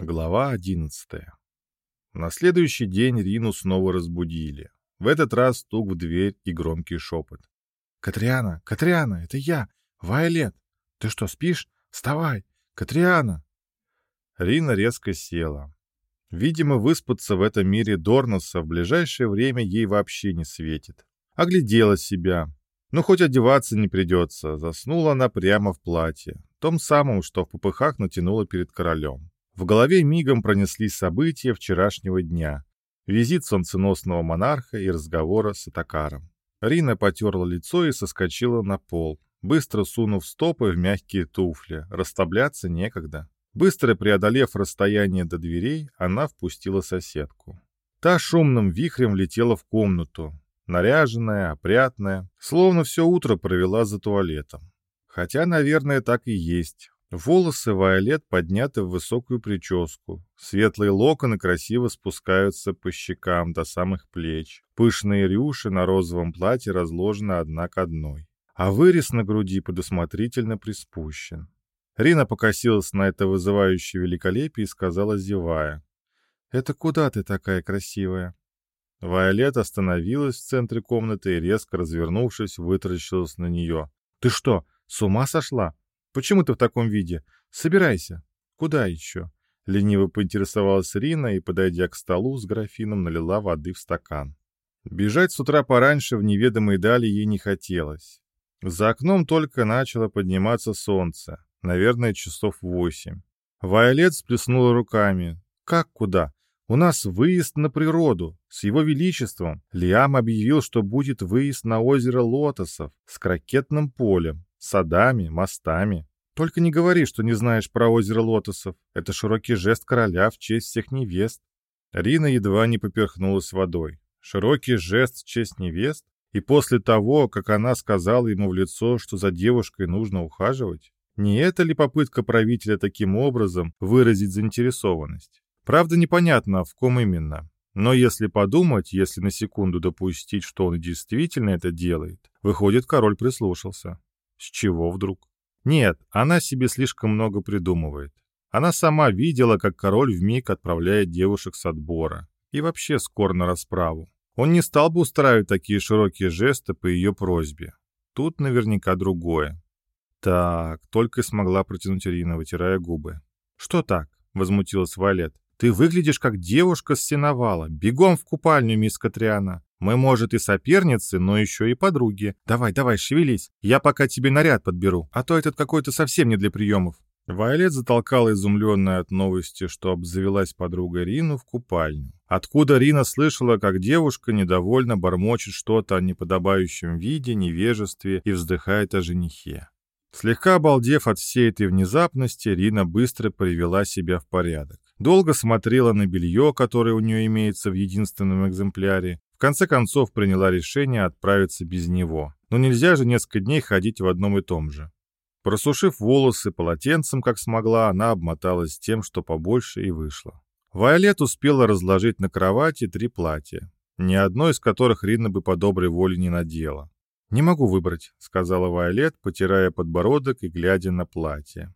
Глава одиннадцатая. На следующий день Рину снова разбудили. В этот раз стук в дверь и громкий шепот. «Катриана! Катриана! Это я! Вайолет! Ты что, спишь? Вставай! Катриана!» Рина резко села. Видимо, выспаться в этом мире Дорноса в ближайшее время ей вообще не светит. Оглядела себя. Ну, хоть одеваться не придется. Заснула она прямо в платье. Том самом, что в попыхах натянула перед королем. В голове мигом пронеслись события вчерашнего дня. Визит солнценосного монарха и разговора с Атакаром. Рина потерла лицо и соскочила на пол, быстро сунув стопы в мягкие туфли. Расставляться некогда. Быстро преодолев расстояние до дверей, она впустила соседку. Та шумным вихрем влетела в комнату, наряженная, опрятная, словно все утро провела за туалетом. Хотя, наверное, так и есть. Волосы Вайолет подняты в высокую прическу. Светлые локоны красиво спускаются по щекам до самых плеч. Пышные рюши на розовом платье разложены одна к одной. А вырез на груди предусмотрительно приспущен. Рина покосилась на это вызывающее великолепие и сказала, зевая. «Это куда ты такая красивая?» Вайолет остановилась в центре комнаты и, резко развернувшись, вытаращилась на нее. «Ты что, с ума сошла? Почему ты в таком виде? Собирайся. Куда еще? Лениво поинтересовалась Рина и, подойдя к столу с графином, налила воды в стакан. Бежать с утра пораньше в неведомые дали ей не хотелось. За окном только начало подниматься солнце, наверное, часов восемь. Вайолет сплеснула руками. «Как куда? У нас выезд на природу, с его величеством. Лиам объявил, что будет выезд на озеро Лотосов с крокетным полем садами, мостами. Только не говори, что не знаешь про озеро лотосов. Это широкий жест короля в честь всех невест. Рина едва не поперхнулась водой. Широкий жест в честь невест? И после того, как она сказала ему в лицо, что за девушкой нужно ухаживать? Не это ли попытка правителя таким образом выразить заинтересованность? Правда, непонятно, в ком именно. Но если подумать, если на секунду допустить, что он действительно это делает, выходит, король прислушался. С чего вдруг? Нет, она себе слишком много придумывает. Она сама видела, как король вмиг отправляет девушек с отбора. И вообще скоро на расправу. Он не стал бы устраивать такие широкие жесты по ее просьбе. Тут наверняка другое. Так, только смогла протянуть Ирина, вытирая губы. «Что так?» — возмутилась Валет. «Ты выглядишь как девушка с сеновала. Бегом в купальню, мисс Катриана. Мы, может, и соперницы, но еще и подруги. Давай, давай, шевелись. Я пока тебе наряд подберу, а то этот какой-то совсем не для приемов». Вайолет затолкала изумленная от новости, что обзавелась подругой Рину в купальню. Откуда Рина слышала, как девушка недовольно бормочет что-то о неподобающем виде, невежестве и вздыхает о женихе. Слегка обалдев от всей этой внезапности, Рина быстро привела себя в порядок. Долго смотрела на белье, которое у нее имеется в единственном экземпляре, в конце концов приняла решение отправиться без него. Но нельзя же несколько дней ходить в одном и том же. Просушив волосы полотенцем, как смогла, она обмоталась тем, что побольше, и вышла. Вайолет успела разложить на кровати три платья, ни одно из которых Рина бы по доброй воле не надела. «Не могу выбрать», — сказала Вайолет, потирая подбородок и глядя на платье.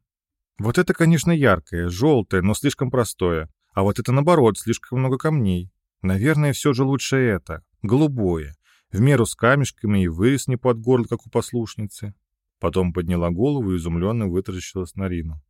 «Вот это, конечно, яркое, желтое, но слишком простое. А вот это, наоборот, слишком много камней. Наверное, все же лучше это, голубое, в меру с камешками и вырез не под горло, как у послушницы. Потом подняла голову и изумленно вытаращилась на Рину.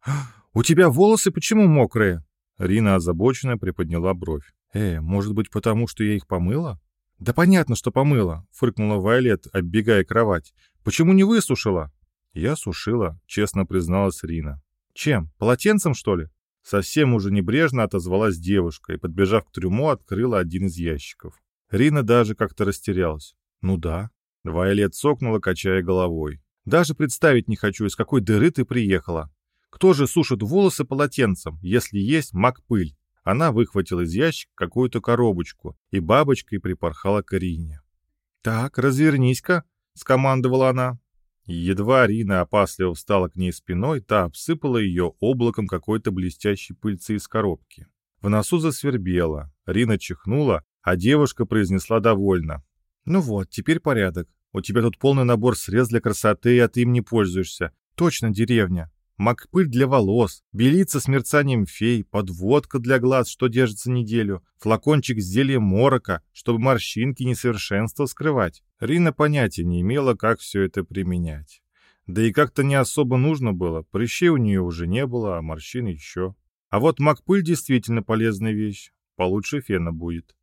«У тебя волосы почему мокрые?» Рина озабоченно приподняла бровь. «Э, может быть, потому что я их помыла?» «Да понятно, что помыла», — фыркнула Вайолет, оббегая кровать. «Почему не высушила?» «Я сушила», — честно призналась Рина. «Чем? Полотенцем, что ли?» Совсем уже небрежно отозвалась девушка и, подбежав к трюму, открыла один из ящиков. Рина даже как-то растерялась. «Ну да». Вайолет сокнула, качая головой. «Даже представить не хочу, из какой дыры ты приехала. Кто же сушит волосы полотенцем, если есть мак-пыль?» Она выхватила из ящика какую-то коробочку и бабочкой припорхала к Рине. «Так, развернись-ка», — скомандовала она. Едва Рина опасливо встала к ней спиной, та обсыпала ее облаком какой-то блестящей пыльцы из коробки. В носу засвербело, Рина чихнула, а девушка произнесла довольно. «Ну вот, теперь порядок. У тебя тут полный набор средств для красоты, а ты им не пользуешься. Точно деревня. Макпыль для волос, белица с мерцанием фей, подводка для глаз, что держится неделю, флакончик с зельем морока, чтобы морщинки несовершенства скрывать. Рина понятия не имела, как все это применять. Да и как-то не особо нужно было, прыщей у нее уже не было, а морщин еще. А вот макпыль действительно полезная вещь, получше фена будет.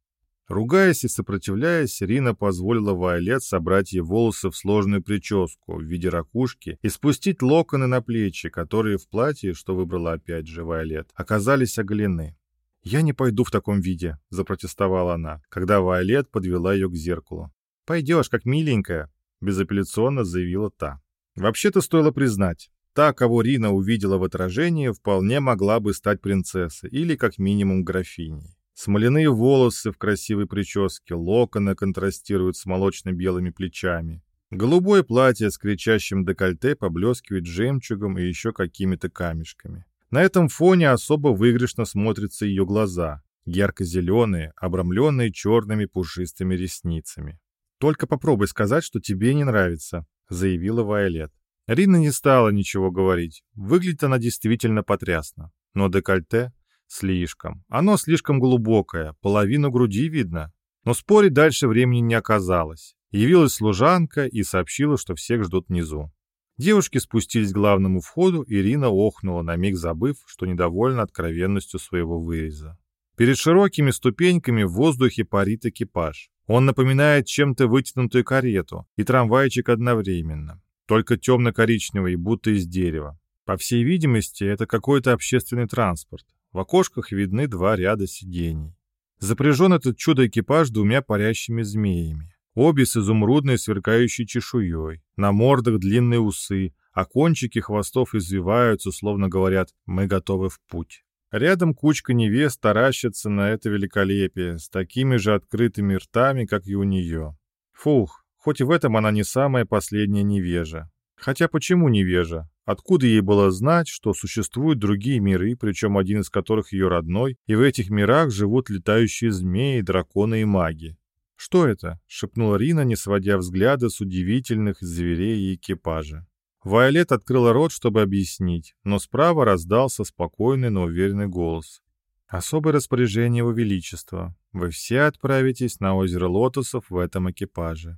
Ругаясь и сопротивляясь, Рина позволила Вайолет собрать ей волосы в сложную прическу в виде ракушки и спустить локоны на плечи, которые в платье, что выбрала опять же Вайолет, оказались оголены. «Я не пойду в таком виде», — запротестовала она, когда Вайолет подвела ее к зеркалу. «Пойдешь, как миленькая», — безапелляционно заявила та. Вообще-то стоило признать, та, кого Рина увидела в отражении, вполне могла бы стать принцессой или как минимум графиней. Смоляные волосы в красивой прическе, локоны контрастируют с молочно-белыми плечами. Голубое платье с кричащим декольте поблескивает жемчугом и еще какими-то камешками. На этом фоне особо выигрышно смотрятся ее глаза, ярко-зеленые, обрамленные черными пушистыми ресницами. «Только попробуй сказать, что тебе не нравится», — заявила Вайолет. Рина не стала ничего говорить. Выглядит она действительно потрясно. Но декольте Слишком. Оно слишком глубокое, половину груди видно. Но спорить дальше времени не оказалось. Явилась служанка и сообщила, что всех ждут внизу. Девушки спустились к главному входу, Ирина охнула, на миг забыв, что недовольна откровенностью своего выреза. Перед широкими ступеньками в воздухе парит экипаж. Он напоминает чем-то вытянутую карету и трамвайчик одновременно, только темно-коричневый, будто из дерева. По всей видимости, это какой-то общественный транспорт. В окошках видны два ряда сидений. Запряжен этот чудо-экипаж двумя парящими змеями. Обе с изумрудной сверкающей чешуей. На мордах длинные усы, а кончики хвостов извиваются, словно говорят «мы готовы в путь». Рядом кучка невест таращится на это великолепие, с такими же открытыми ртами, как и у нее. Фух, хоть и в этом она не самая последняя невежа. Хотя почему невежа? Откуда ей было знать, что существуют другие миры, причем один из которых ее родной, и в этих мирах живут летающие змеи, драконы и маги? «Что это?» — шепнула Рина, не сводя взгляда с удивительных зверей и экипажа. Вайолет открыла рот, чтобы объяснить, но справа раздался спокойный, но уверенный голос. «Особое распоряжение Его Величества. Вы все отправитесь на озеро Лотосов в этом экипаже.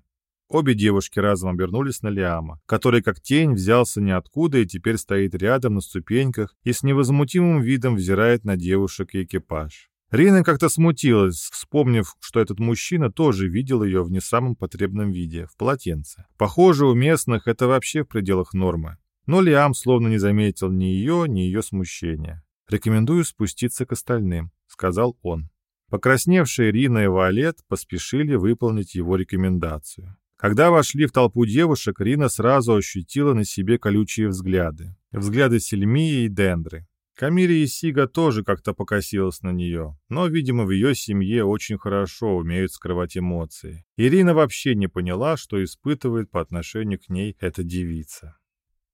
Обе девушки разом обернулись на Лиама, который как тень взялся ниоткуда и теперь стоит рядом на ступеньках и с невозмутимым видом взирает на девушек и экипаж. Рина как-то смутилась, вспомнив, что этот мужчина тоже видел ее в не самом потребном виде, в полотенце. Похоже, у местных это вообще в пределах нормы. Но Лиам словно не заметил ни ее, ни ее смущения. «Рекомендую спуститься к остальным», — сказал он. Покрасневшие Рина и Валет поспешили выполнить его рекомендацию. Когда вошли в толпу девушек, Рина сразу ощутила на себе колючие взгляды. Взгляды Сельмии и Дендры. Камири и Сига тоже как-то покосилась на нее, но, видимо, в ее семье очень хорошо умеют скрывать эмоции. Ирина вообще не поняла, что испытывает по отношению к ней эта девица.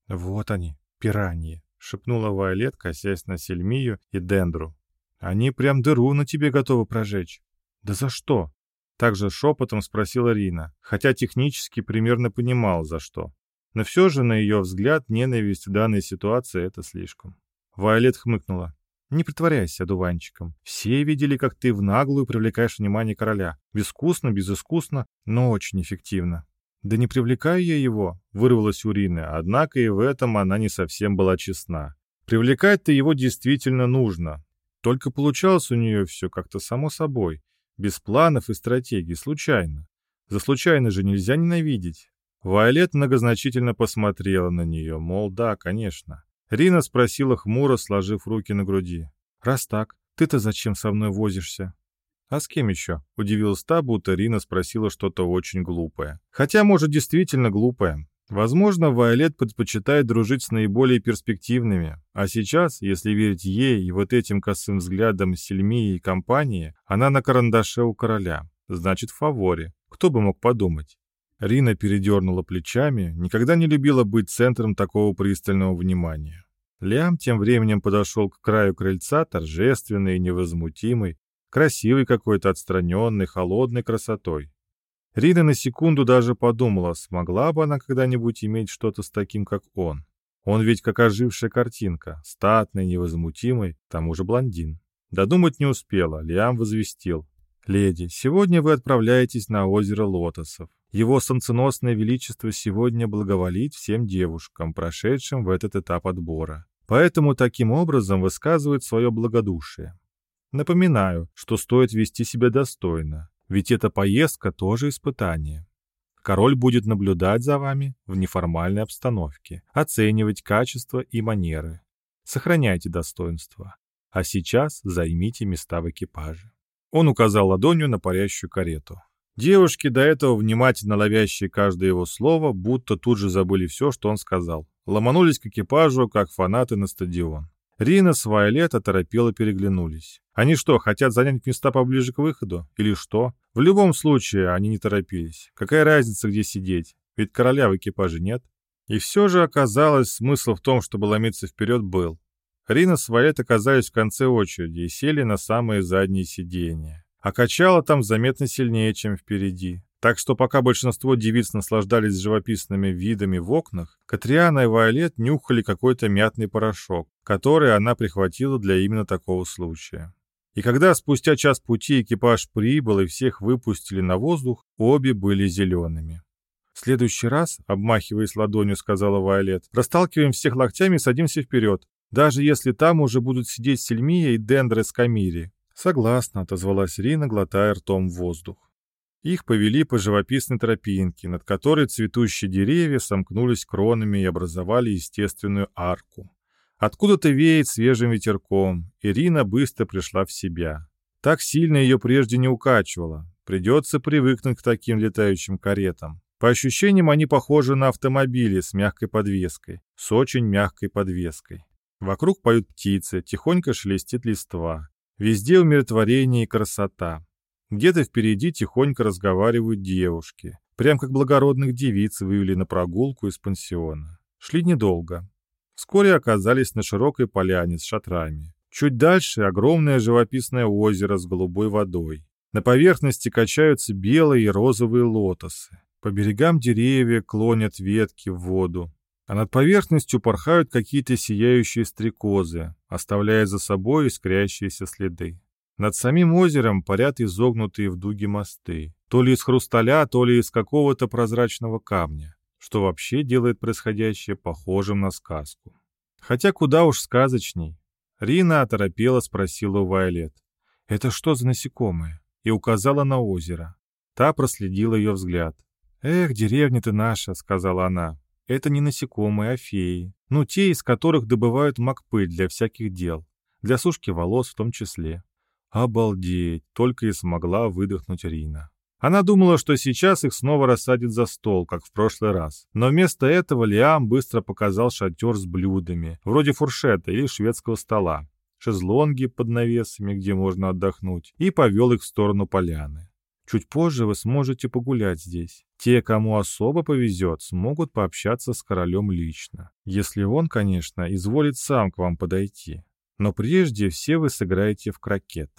«Вот они, пираньи», — шепнула Вайолет, косясь на Сельмию и Дендру. «Они прям дыру на тебе готовы прожечь». «Да за что?» Также шепотом спросила Рина, хотя технически примерно понимал, за что. Но все же, на ее взгляд, ненависть в данной ситуации — это слишком. Вайолет хмыкнула. «Не притворяйся дуванчиком. Все видели, как ты в наглую привлекаешь внимание короля. Безвкусно, безыскусно, но очень эффективно». «Да не привлекаю я его», — вырвалась у Рины, однако и в этом она не совсем была честна. Привлекать-то его действительно нужно. Только получалось у нее все как-то само собой, без планов и стратегий, случайно. За случайно же нельзя ненавидеть. Вайолет многозначительно посмотрела на нее, мол, да, конечно. Рина спросила хмуро, сложив руки на груди. «Раз так, ты-то зачем со мной возишься?» «А с кем еще?» — удивилась та, будто Рина спросила что-то очень глупое. Хотя, может, действительно глупое. Возможно, Вайолет предпочитает дружить с наиболее перспективными, а сейчас, если верить ей и вот этим косым взглядам Сельмии и компании, она на карандаше у короля, значит, в фаворе. Кто бы мог подумать? Рина передернула плечами, никогда не любила быть центром такого пристального внимания. Лям тем временем подошел к краю крыльца, торжественный и невозмутимый, красивый какой-то отстраненный, холодной красотой. Рина на секунду даже подумала, смогла бы она когда-нибудь иметь что-то с таким, как он. Он ведь как ожившая картинка, статный, невозмутимый, к тому же блондин. Додумать не успела, Лиам возвестил. «Леди, сегодня вы отправляетесь на озеро Лотосов. Его солнценосное величество сегодня благоволит всем девушкам, прошедшим в этот этап отбора. Поэтому таким образом высказывает свое благодушие. Напоминаю, что стоит вести себя достойно, ведь эта поездка тоже испытание. Король будет наблюдать за вами в неформальной обстановке, оценивать качество и манеры. Сохраняйте достоинство. А сейчас займите места в экипаже. Он указал ладонью на парящую карету. Девушки, до этого внимательно ловящие каждое его слово, будто тут же забыли все, что он сказал. Ломанулись к экипажу, как фанаты на стадион. Рина с Вайолет оторопело переглянулись. Они что, хотят занять места поближе к выходу? Или что? В любом случае, они не торопились. Какая разница, где сидеть? Ведь короля в экипаже нет. И все же оказалось, смысл в том, чтобы ломиться вперед, был. Рина с Вайолет оказались в конце очереди и сели на самые задние сиденья. А качало там заметно сильнее, чем впереди. Так что пока большинство девиц наслаждались живописными видами в окнах, Катриана и Вайолет нюхали какой-то мятный порошок, который она прихватила для именно такого случая. И когда спустя час пути экипаж прибыл и всех выпустили на воздух, обе были зелеными. «В следующий раз, обмахиваясь ладонью, сказала Вайолет, расталкиваем всех локтями и садимся вперед, даже если там уже будут сидеть Сельмия и Дендры с Камири». «Согласна», — отозвалась Рина, глотая ртом воздух. Их повели по живописной тропинке, над которой цветущие деревья сомкнулись кронами и образовали естественную арку. Откуда-то веет свежим ветерком. Ирина быстро пришла в себя. Так сильно ее прежде не укачивало. Придется привыкнуть к таким летающим каретам. По ощущениям, они похожи на автомобили с мягкой подвеской, с очень мягкой подвеской. Вокруг поют птицы, тихонько шелестит листва. Везде умиротворение и красота. Где-то впереди тихонько разговаривают девушки. Прям как благородных девиц вывели на прогулку из пансиона. Шли недолго. Вскоре оказались на широкой поляне с шатрами. Чуть дальше огромное живописное озеро с голубой водой. На поверхности качаются белые и розовые лотосы. По берегам деревья клонят ветки в воду. А над поверхностью порхают какие-то сияющие стрекозы, оставляя за собой искрящиеся следы. Над самим озером парят изогнутые в дуге мосты, то ли из хрусталя, то ли из какого-то прозрачного камня, что вообще делает происходящее похожим на сказку. Хотя куда уж сказочней. Рина оторопела спросила у Вайолет. «Это что за насекомые?» и указала на озеро. Та проследила ее взгляд. «Эх, деревня ты наша», — сказала она. «Это не насекомые, а феи. Ну, те, из которых добывают макпыль для всяких дел. Для сушки волос в том числе. «Обалдеть!» — только и смогла выдохнуть Рина. Она думала, что сейчас их снова рассадят за стол, как в прошлый раз. Но вместо этого Лиам быстро показал шатер с блюдами, вроде фуршета или шведского стола, шезлонги под навесами, где можно отдохнуть, и повел их в сторону поляны. Чуть позже вы сможете погулять здесь. Те, кому особо повезет, смогут пообщаться с королем лично. Если он, конечно, изволит сам к вам подойти. Но прежде все вы сыграете в крокет.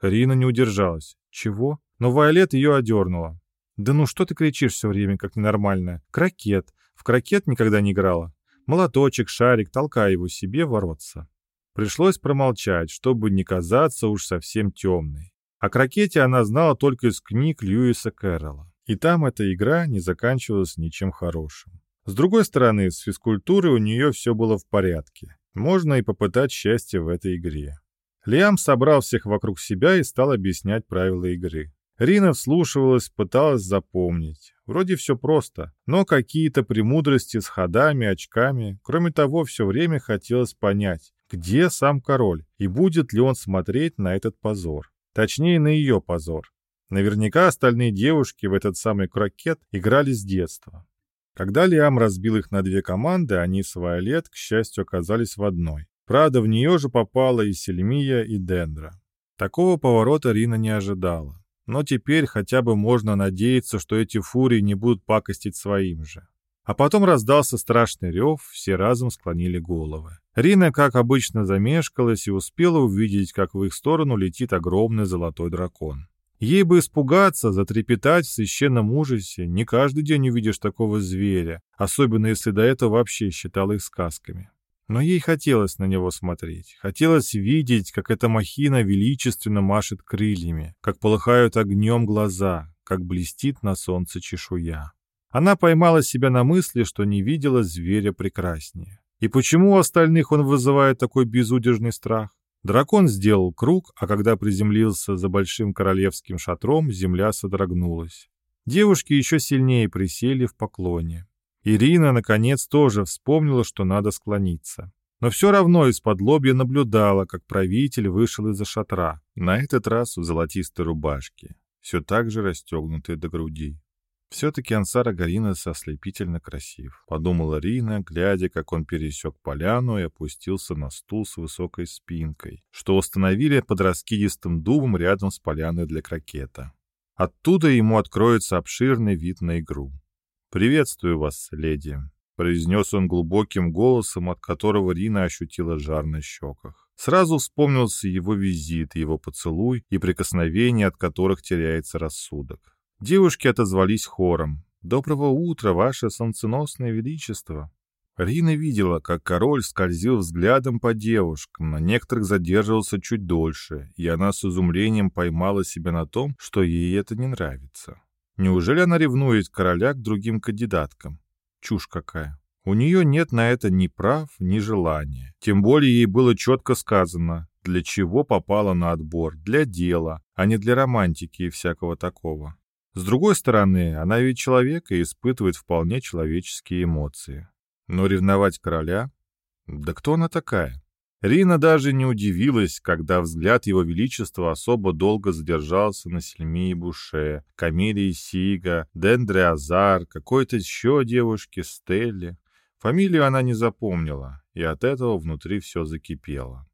Рина не удержалась. Чего? Но Вайолет ее одернула. Да ну что ты кричишь все время, как ненормальная? Крокет. В крокет никогда не играла. Молоточек, шарик, толкай его себе воротца. Пришлось промолчать, чтобы не казаться уж совсем темной. О крокете она знала только из книг Льюиса Кэрролла. И там эта игра не заканчивалась ничем хорошим. С другой стороны, с физкультурой у нее все было в порядке. Можно и попытать счастье в этой игре. Лиам собрал всех вокруг себя и стал объяснять правила игры. Рина вслушивалась, пыталась запомнить. Вроде все просто, но какие-то премудрости с ходами, очками. Кроме того, все время хотелось понять, где сам король и будет ли он смотреть на этот позор. Точнее, на ее позор. Наверняка остальные девушки в этот самый крокет играли с детства. Когда Лиам разбил их на две команды, они с Вайолет, к счастью, оказались в одной. Правда, в нее же попала и Сельмия, и Дендра. Такого поворота Рина не ожидала. Но теперь хотя бы можно надеяться, что эти фурии не будут пакостить своим же. А потом раздался страшный рев, все разом склонили головы. Рина, как обычно, замешкалась и успела увидеть, как в их сторону летит огромный золотой дракон. Ей бы испугаться, затрепетать в священном ужасе. Не каждый день увидишь такого зверя, особенно если до этого вообще считал их сказками. Но ей хотелось на него смотреть. Хотелось видеть, как эта махина величественно машет крыльями, как полыхают огнем глаза, как блестит на солнце чешуя. Она поймала себя на мысли, что не видела зверя прекраснее. И почему у остальных он вызывает такой безудержный страх? Дракон сделал круг, а когда приземлился за большим королевским шатром, земля содрогнулась. Девушки еще сильнее присели в поклоне. Ирина, наконец, тоже вспомнила, что надо склониться. Но все равно из-под лобья наблюдала, как правитель вышел из-за шатра, на этот раз в золотистой рубашке, все так же расстегнутой до груди. «Все-таки Ансара Гаринес ослепительно красив», — подумала Рина, глядя, как он пересек поляну и опустился на стул с высокой спинкой, что установили под раскидистым дубом рядом с поляной для крокета. Оттуда ему откроется обширный вид на игру. «Приветствую вас, леди», — произнес он глубоким голосом, от которого Рина ощутила жар на щеках. Сразу вспомнился его визит, его поцелуй и прикосновение, от которых теряется рассудок. Девушки отозвались хором. «Доброго утра, ваше солнценосное величество!» Рина видела, как король скользил взглядом по девушкам, на некоторых задерживался чуть дольше, и она с изумлением поймала себя на том, что ей это не нравится. Неужели она ревнует короля к другим кандидаткам? Чушь какая. У нее нет на это ни прав, ни желания. Тем более ей было четко сказано, для чего попала на отбор, для дела, а не для романтики и всякого такого. С другой стороны, она ведь человек и испытывает вполне человеческие эмоции. Но ревновать короля? Да кто она такая? Рина даже не удивилась, когда взгляд его величества особо долго задержался на Сельмии Буше, Камилии Сига, Дендре Азар, какой-то еще девушке, Стелле. Фамилию она не запомнила, и от этого внутри все закипело.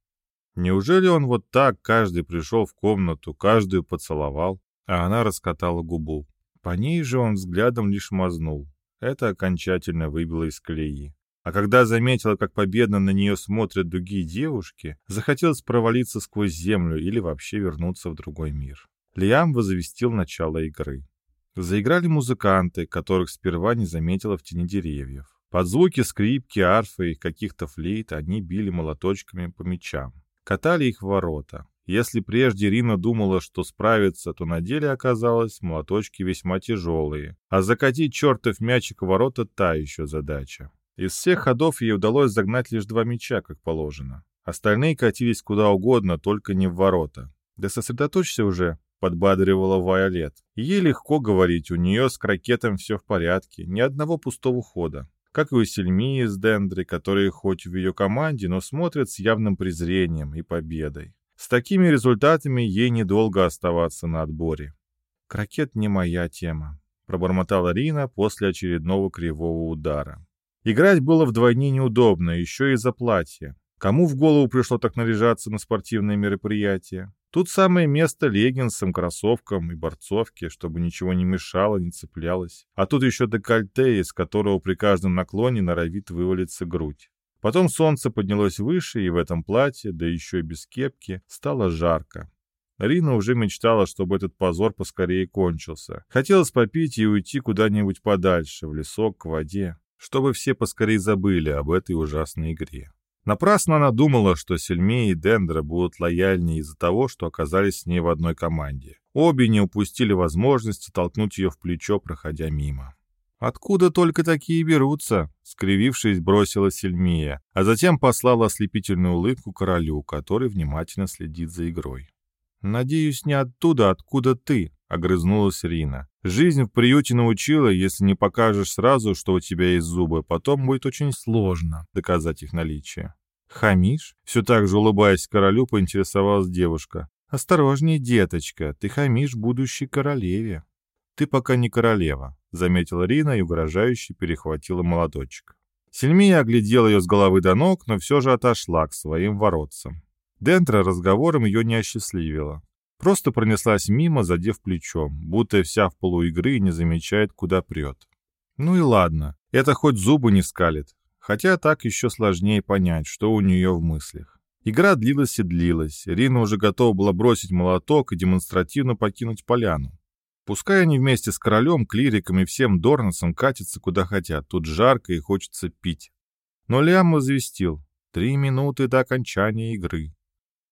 Неужели он вот так каждый пришел в комнату, каждую поцеловал, а она раскатала губу? По ней же он взглядом лишь мазнул. Это окончательно выбило из колеи. А когда заметила, как победно на нее смотрят другие девушки, захотелось провалиться сквозь землю или вообще вернуться в другой мир. Лиам возвестил начало игры. Заиграли музыканты, которых сперва не заметила в тени деревьев. Под звуки скрипки, арфы и каких-то флейт они били молоточками по мячам. Катали их в ворота. Если прежде Рина думала, что справится, то на деле оказалось, молоточки весьма тяжелые. А закатить чертов мячик в ворота — та еще задача. Из всех ходов ей удалось загнать лишь два мяча, как положено. Остальные катились куда угодно, только не в ворота. «Да сосредоточься уже», — подбадривала Вайолет. Ей легко говорить, у нее с крокетом все в порядке, ни одного пустого хода. Как и у Сельмии с Дендри, которые хоть в ее команде, но смотрят с явным презрением и победой. С такими результатами ей недолго оставаться на отборе. «Крокет не моя тема», — пробормотала Рина после очередного кривого удара. Играть было вдвойне неудобно, еще из-за платья. Кому в голову пришло так наряжаться на спортивные мероприятия? Тут самое место леггинсам, кроссовкам и борцовке, чтобы ничего не мешало, не цеплялось. А тут еще декольте, из которого при каждом наклоне норовит вывалиться грудь. Потом солнце поднялось выше, и в этом платье, да еще и без кепки, стало жарко. Рина уже мечтала, чтобы этот позор поскорее кончился. Хотелось попить и уйти куда-нибудь подальше, в лесок, к воде чтобы все поскорее забыли об этой ужасной игре. Напрасно она думала, что Сельме и Дендра будут лояльнее из-за того, что оказались с ней в одной команде. Обе не упустили возможности толкнуть ее в плечо, проходя мимо. «Откуда только такие берутся?» — скривившись, бросила Сельмия, а затем послала ослепительную улыбку королю, который внимательно следит за игрой. «Надеюсь, не оттуда, откуда ты», — огрызнулась Рина. «Жизнь в приюте научила, если не покажешь сразу, что у тебя есть зубы, потом будет очень сложно доказать их наличие». «Хамишь?» — все так же улыбаясь королю, поинтересовалась девушка. «Осторожней, деточка, ты хамишь будущей королеве». «Ты пока не королева», — заметила Рина и угрожающе перехватила молоточек. Сельмия оглядела ее с головы до ног, но все же отошла к своим воротцам. Дентра разговором ее не осчастливила. Просто пронеслась мимо, задев плечом, будто вся в полуигры и не замечает, куда прет. Ну и ладно, это хоть зубы не скалит. Хотя так еще сложнее понять, что у нее в мыслях. Игра длилась и длилась. Рина уже готова была бросить молоток и демонстративно покинуть поляну. Пускай они вместе с королем, клириком и всем Дорносом катятся куда хотят, тут жарко и хочется пить. Но Лиам возвестил. Три минуты до окончания игры.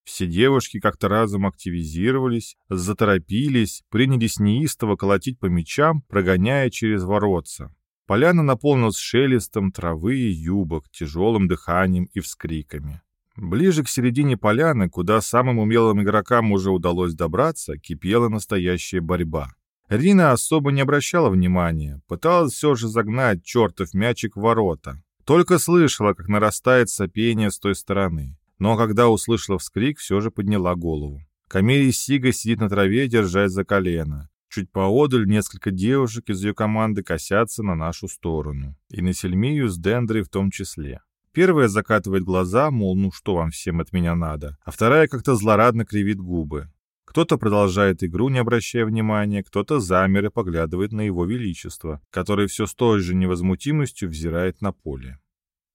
Все девушки как-то разом активизировались, заторопились, принялись неистово колотить по мячам, прогоняя через воротца. Поляна наполнилась шелестом травы и юбок, тяжелым дыханием и вскриками. Ближе к середине поляны, куда самым умелым игрокам уже удалось добраться, кипела настоящая борьба. Рина особо не обращала внимания, пыталась все же загнать чертов мячик в ворота. Только слышала, как нарастает сопение с той стороны. Но когда услышала вскрик, все же подняла голову. Камелия Сига сидит на траве, держась за колено. Чуть поодаль несколько девушек из ее команды косятся на нашу сторону. И на Сельмию с Дендрой в том числе. Первая закатывает глаза, мол, ну что вам всем от меня надо, а вторая как-то злорадно кривит губы. Кто-то продолжает игру, не обращая внимания, кто-то замер и поглядывает на его величество, который все с той же невозмутимостью взирает на поле.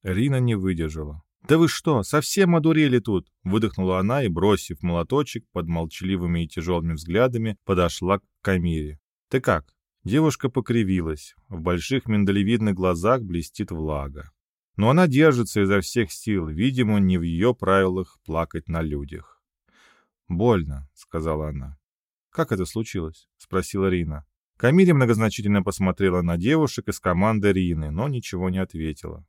Рина не выдержала. «Да вы что, совсем одурели тут?» — выдохнула она и, бросив молоточек под молчаливыми и тяжелыми взглядами, подошла к Камире. «Ты как?» Девушка покривилась. В больших миндалевидных глазах блестит влага. Но она держится изо всех сил, видимо, не в ее правилах плакать на людях. «Больно», — сказала она. «Как это случилось?» — спросила Рина. Камиля многозначительно посмотрела на девушек из команды Рины, но ничего не ответила.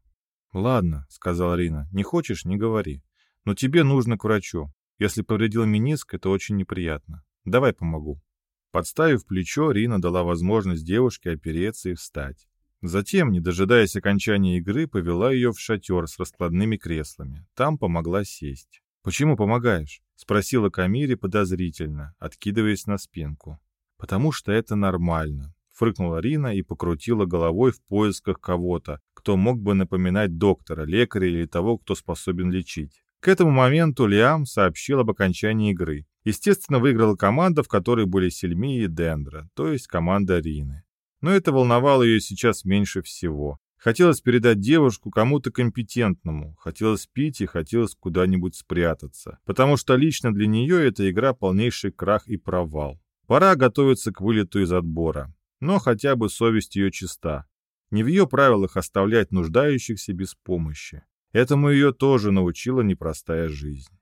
«Ладно», — сказала Рина, — «не хочешь — не говори. Но тебе нужно к врачу. Если повредил мениск, это очень неприятно. Давай помогу». Подставив плечо, Рина дала возможность девушке опереться и встать. Затем, не дожидаясь окончания игры, повела ее в шатер с раскладными креслами. Там помогла сесть. «Почему помогаешь?» — спросила Камири подозрительно, откидываясь на спинку. «Потому что это нормально», — фрыкнула Рина и покрутила головой в поисках кого-то, кто мог бы напоминать доктора, лекаря или того, кто способен лечить. К этому моменту Лиам сообщил об окончании игры. Естественно, выиграла команда, в которой были Сельми и Дендра, то есть команда Рины. Но это волновало ее сейчас меньше всего. Хотелось передать девушку кому-то компетентному, хотелось пить и хотелось куда-нибудь спрятаться, потому что лично для нее эта игра полнейший крах и провал. Пора готовиться к вылету из отбора, но хотя бы совесть ее чиста. Не в ее правилах оставлять нуждающихся без помощи. Этому ее тоже научила непростая жизнь.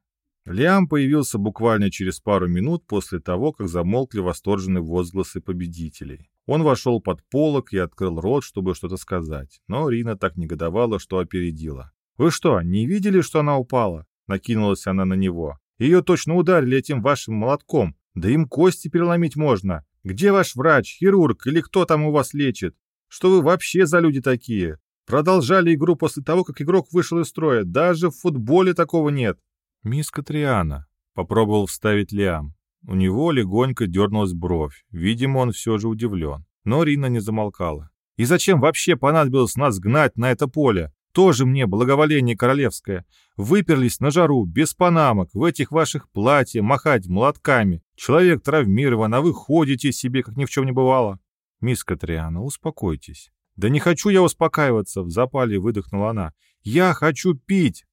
Лиам появился буквально через пару минут после того, как замолкли восторженные возгласы победителей. Он вошел под полок и открыл рот, чтобы что-то сказать, но Рина так негодовала, что опередила. «Вы что, не видели, что она упала?» Накинулась она на него. «Ее точно ударили этим вашим молотком. Да им кости переломить можно. Где ваш врач, хирург или кто там у вас лечит? Что вы вообще за люди такие? Продолжали игру после того, как игрок вышел из строя. Даже в футболе такого нет». «Мисс Катриана», — попробовал вставить Лиам. У него легонько дернулась бровь. Видимо, он все же удивлен. Но Рина не замолкала. «И зачем вообще понадобилось нас гнать на это поле? Тоже мне благоволение королевское. Выперлись на жару, без панамок, в этих ваших платьях, махать молотками. Человек травмирован, а вы ходите себе, как ни в чем не бывало». «Мисс Катриана, успокойтесь». «Да не хочу я успокаиваться», — в запале выдохнула она. «Я хочу пить!»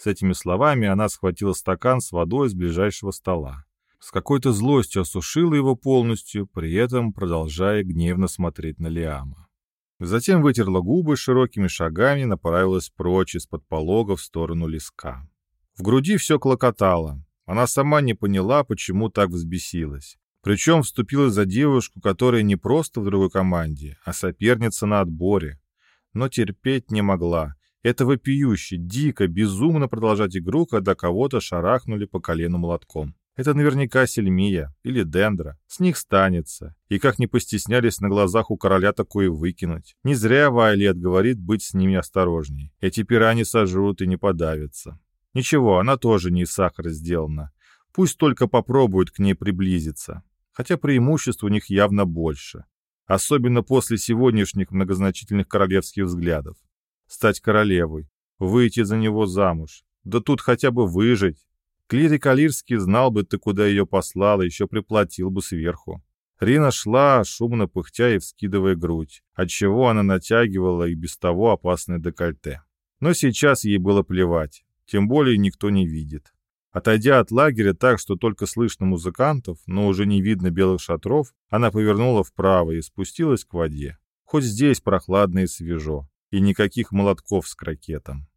С этими словами она схватила стакан с водой с ближайшего стола с какой-то злостью осушила его полностью, при этом продолжая гневно смотреть на Лиама. Затем вытерла губы широкими шагами, направилась прочь из-под полога в сторону леска. В груди все клокотало. Она сама не поняла, почему так взбесилась. Причем вступила за девушку, которая не просто в другой команде, а соперница на отборе. Но терпеть не могла. Это вопиюще, дико, безумно продолжать игру, когда кого-то шарахнули по колену молотком. Это наверняка Сельмия или Дендра. С них станется. И как не постеснялись на глазах у короля такое выкинуть. Не зря Вайлет говорит быть с ними осторожней. Эти пирани сожрут и не подавятся. Ничего, она тоже не из сахара сделана. Пусть только попробуют к ней приблизиться. Хотя преимуществ у них явно больше. Особенно после сегодняшних многозначительных королевских взглядов. Стать королевой. Выйти за него замуж. Да тут хотя бы выжить. Клирик Алирский знал бы ты, куда ее послала, еще приплатил бы сверху. Рина шла, шумно пыхтя и вскидывая грудь, отчего она натягивала и без того опасное декольте. Но сейчас ей было плевать. тем более никто не видит. Отойдя от лагеря так, что только слышно музыкантов, но уже не видно белых шатров, она повернула вправо и спустилась к воде. Хоть здесь прохладно и свежо, и никаких молотков с крокетом.